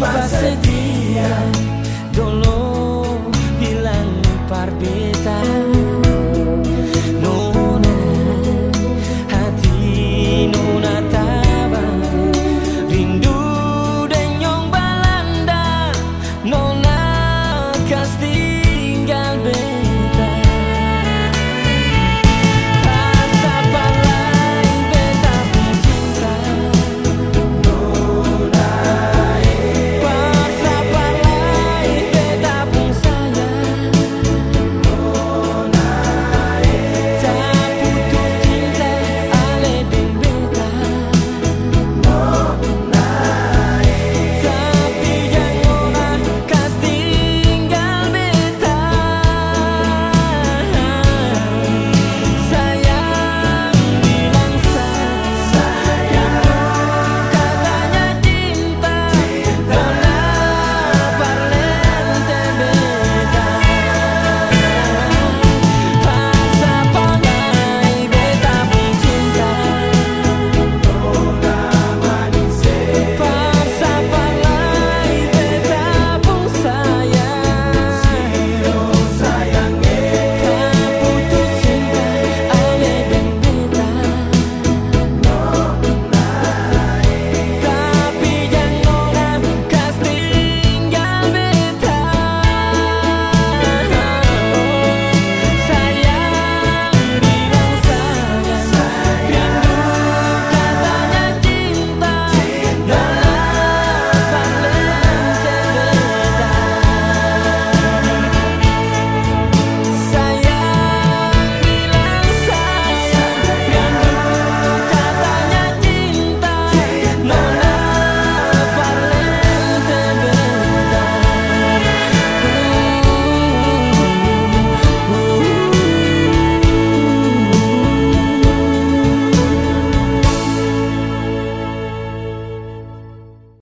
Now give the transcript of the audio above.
cuma setia dulu bilang parbita. Nuna hati nuna taba rindu denyong balanda. Nona kas tinggal be